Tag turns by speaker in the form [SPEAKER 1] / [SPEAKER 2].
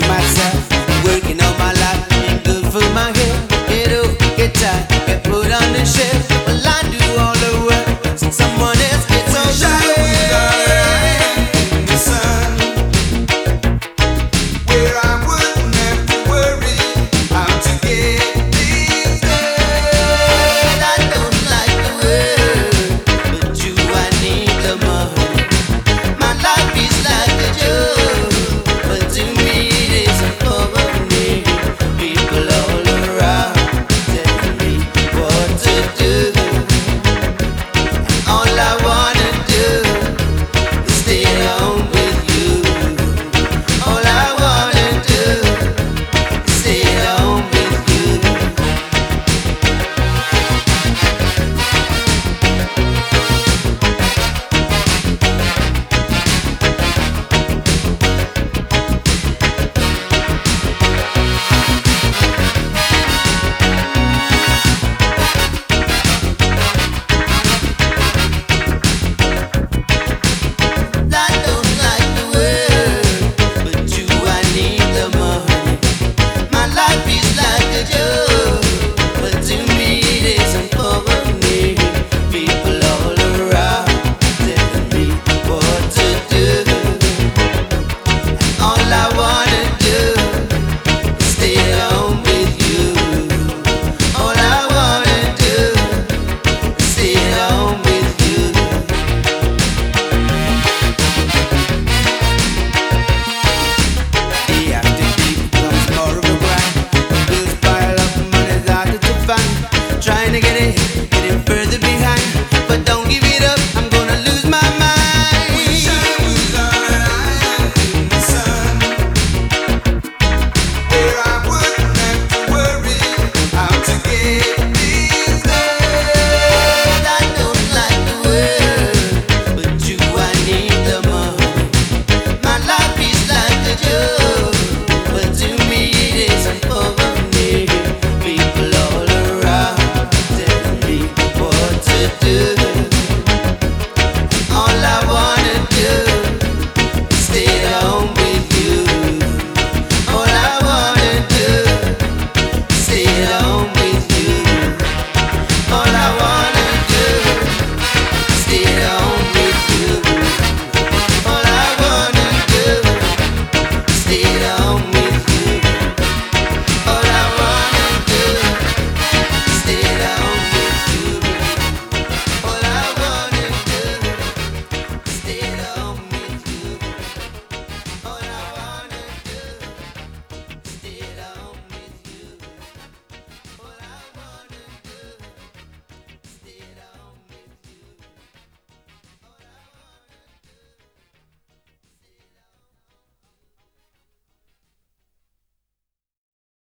[SPEAKER 1] de maths